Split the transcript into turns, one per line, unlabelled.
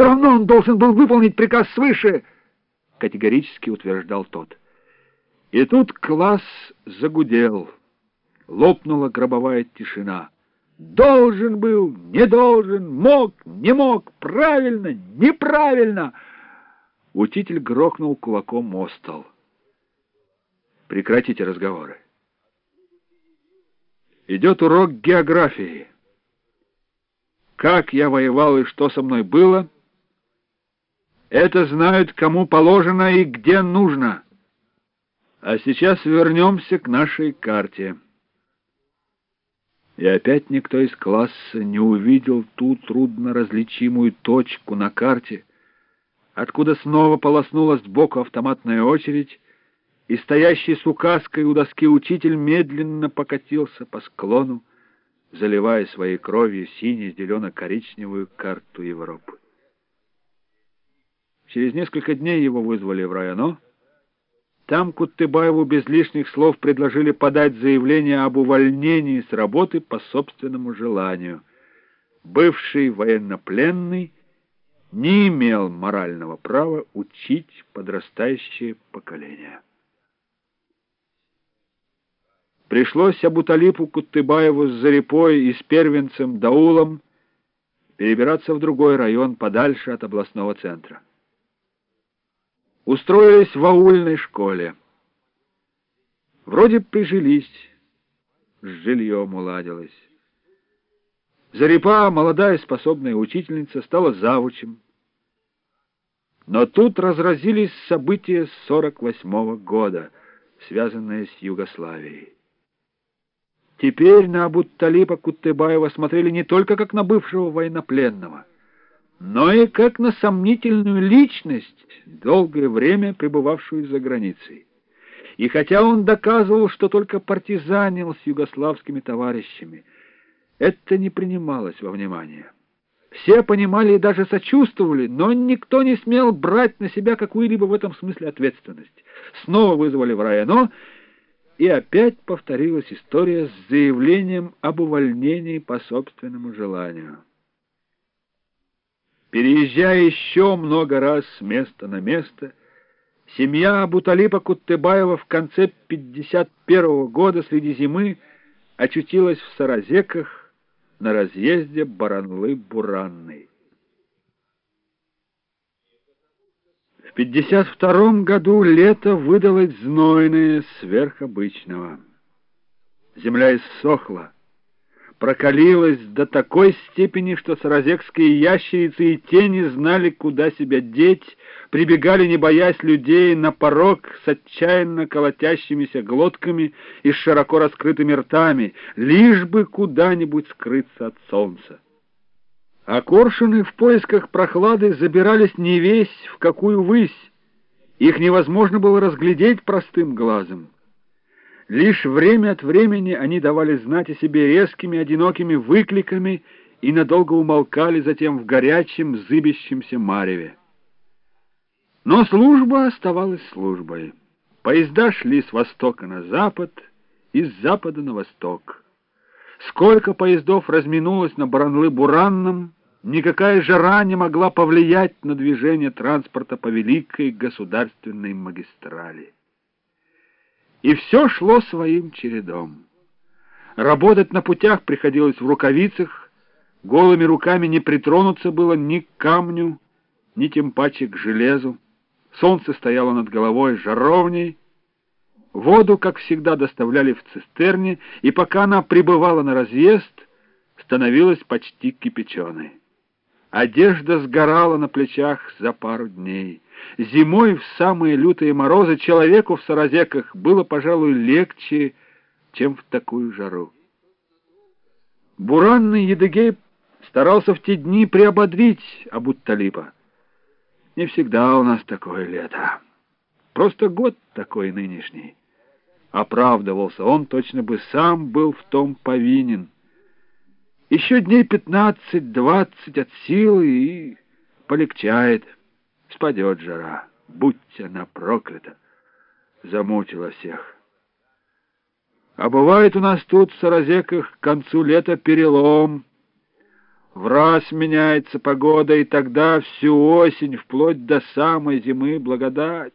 Все равно он должен был выполнить приказ свыше, — категорически утверждал тот. И тут класс загудел. Лопнула гробовая тишина. Должен был, не должен, мог, не мог, правильно, неправильно. Учитель грохнул кулаком о стол. Прекратите разговоры. Идет урок географии. Как я воевал и что со мной было, это знают, кому положено и где нужно. А сейчас вернемся к нашей карте. И опять никто из класса не увидел ту трудно различимую точку на карте, откуда снова полоснула сбоку автоматная очередь, и стоящий с указкой у доски учитель медленно покатился по склону, заливая своей кровью сине-зелено-коричневую карту Европы. Через несколько дней его вызвали в районо. Там Куттыбаеву без лишних слов предложили подать заявление об увольнении с работы по собственному желанию. Бывший военнопленный не имел морального права учить подрастающее поколение. Пришлось Абуталипу Куттыбаеву с Зарипой и с первенцем Даулом перебираться в другой район, подальше от областного центра. Устроились в аульной школе. Вроде прижились, с жильем уладилось. Зарипа, молодая способная учительница, стала завучем. Но тут разразились события 48-го года, связанные с Югославией. Теперь на Абут-Талипа Куттыбаева смотрели не только как на бывшего военнопленного, но и как на сомнительную личность, долгое время пребывавшую за границей. И хотя он доказывал, что только партизанил с югославскими товарищами, это не принималось во внимание. Все понимали и даже сочувствовали, но никто не смел брать на себя какую-либо в этом смысле ответственность. Снова вызвали в районо, и опять повторилась история с заявлением об увольнении по собственному желанию. Переезжая еще много раз с места на место, семья Абуталипа Куттыбаева в конце 51 -го года среди зимы очутилась в Саразеках на разъезде Баранлы-Буранной. В 52 году лето выдалось знойное сверхобычного. Земля иссохла, прокалилась до такой степени, что саразекские ящерицы и тени знали, куда себя деть, прибегали, не боясь людей, на порог с отчаянно колотящимися глотками и широко раскрытыми ртами, лишь бы куда-нибудь скрыться от солнца. А коршуны в поисках прохлады забирались не весь в какую высь. Их невозможно было разглядеть простым глазом. Лишь время от времени они давали знать о себе резкими одинокими выкликами и надолго умолкали затем в горячем зыбящемся мареве. Но служба оставалась службой. Поезда шли с востока на запад и с запада на восток. Сколько поездов разминулось на Баранлы-Буранном, Никакая жара не могла повлиять на движение транспорта по великой государственной магистрали. И все шло своим чередом. Работать на путях приходилось в рукавицах, голыми руками не притронуться было ни к камню, ни тем паче к железу. Солнце стояло над головой жаровней, воду, как всегда, доставляли в цистерне, и пока она прибывала на разъезд, становилась почти кипяченой. Одежда сгорала на плечах за пару дней. Зимой в самые лютые морозы человеку в саразеках было, пожалуй, легче, чем в такую жару. Буранный Едыгей старался в те дни приободрить Абут-Талиба. Не всегда у нас такое лето. Просто год такой нынешний. Оправдывался он, точно бы сам был в том повинен. Еще дней пятнадцать-двадцать от силы и полегчает. Спадет жара. Будь она проклята. Замучила всех. А бывает у нас тут в Саразеках к концу лета перелом. В раз меняется погода, и тогда всю осень, вплоть до самой зимы, благодать.